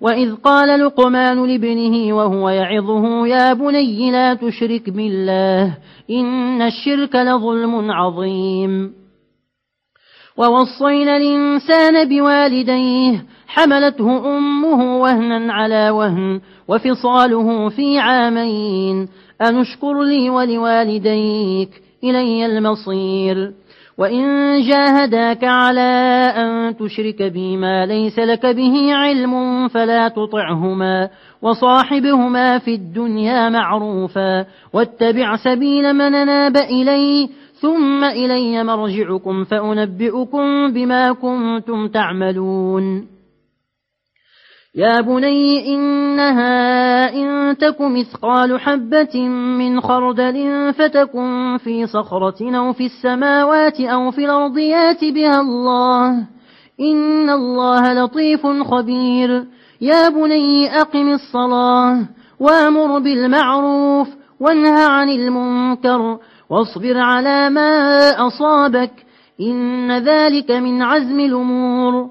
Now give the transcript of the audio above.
وإذ قال لقمان لابنه وهو يعظه يا بني لا تشرك بالله إن الشرك لظلم عظيم. ووصينا الإنسان بوالديه حملته أمه وهنا على وهن وفصاله في عامين أنشكر لي ولوالديك إلي المصير. وإن جاهداك على أن تشرك بما ليس لك به علم فلا تطعهما وصاحبهما في الدنيا معروفا واتبع سبيل من ناب إلي ثم إلي مرجعكم فأنبئكم بما كنتم تعملون يا بني إنها إن تك مثقال حبة من خردل فتكن في صخرة أو في السماوات أو في الأرض يات بها الله. إن الله لطيف خبير. يا بني أقم الصلاة وأمر بالمعروف وانهى عن المنكر واصبر على ما أصابك. إن ذلك من عزم الأمور.